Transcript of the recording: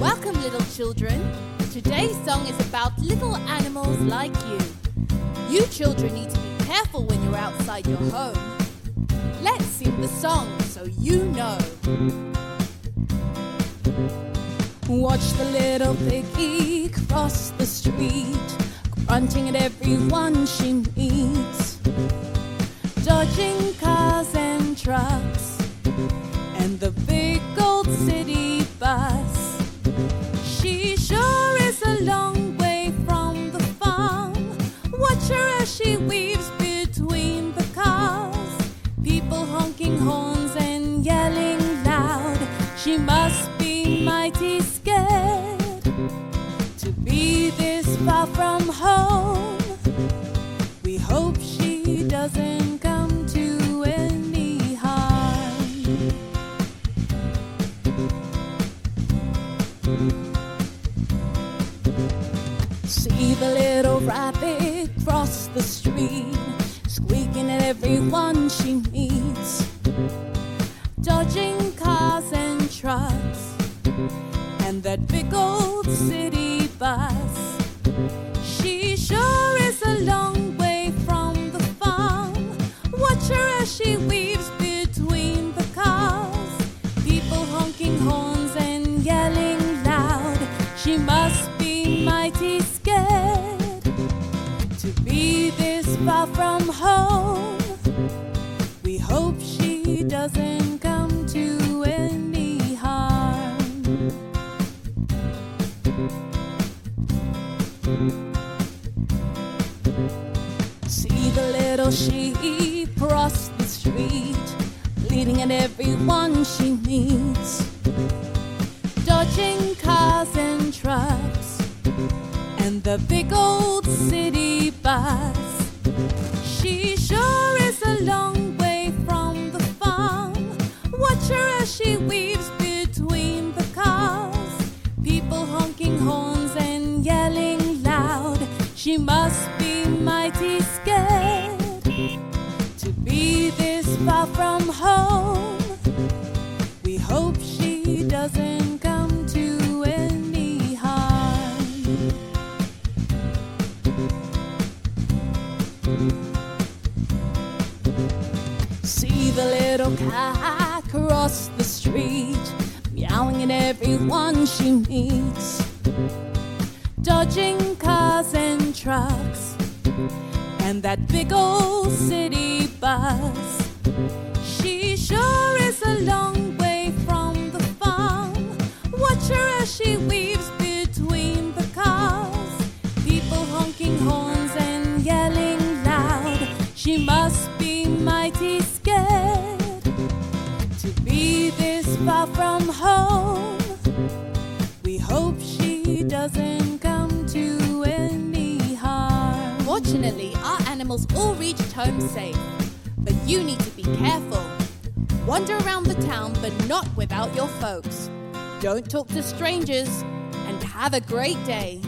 Welcome, little children. Today's song is about little animals like you. You children need to be careful when you're outside your home. Let's sing the song so you know. Watch the little piggy cross the street, grunting at everyone she meets, dodging cars and trucks, and the big old city bus. Long way from the farm. Watch her as she weaves between the cars. People honking horns and yelling loud. She must be mighty scared to be this far from home. See the little rabbit cross the street, squeaking at everyone she meets, dodging cars and trucks, and that big old city bus. Be scared to be this far from home. We hope she doesn't come to any harm. See the little sheep cross the street, bleeding at everyone she the big old city bus. She sure is a long way from the farm. Watch her as she weaves between the cars, people honking horns and yelling loud. She must be mighty scared to be this far from home. See the little cat cross the street, meowing at everyone she meets, dodging cars and trucks, and that big old city bus. She sure is a long way from the farm. Watch her as she weaves between the cars, people honking horns and yelling loud. She must mighty scared to be this far from home. We hope she doesn't come to any harm. Fortunately, our animals all reached home safe. But you need to be careful. Wander around the town, but not without your folks. Don't talk to strangers, and have a great day.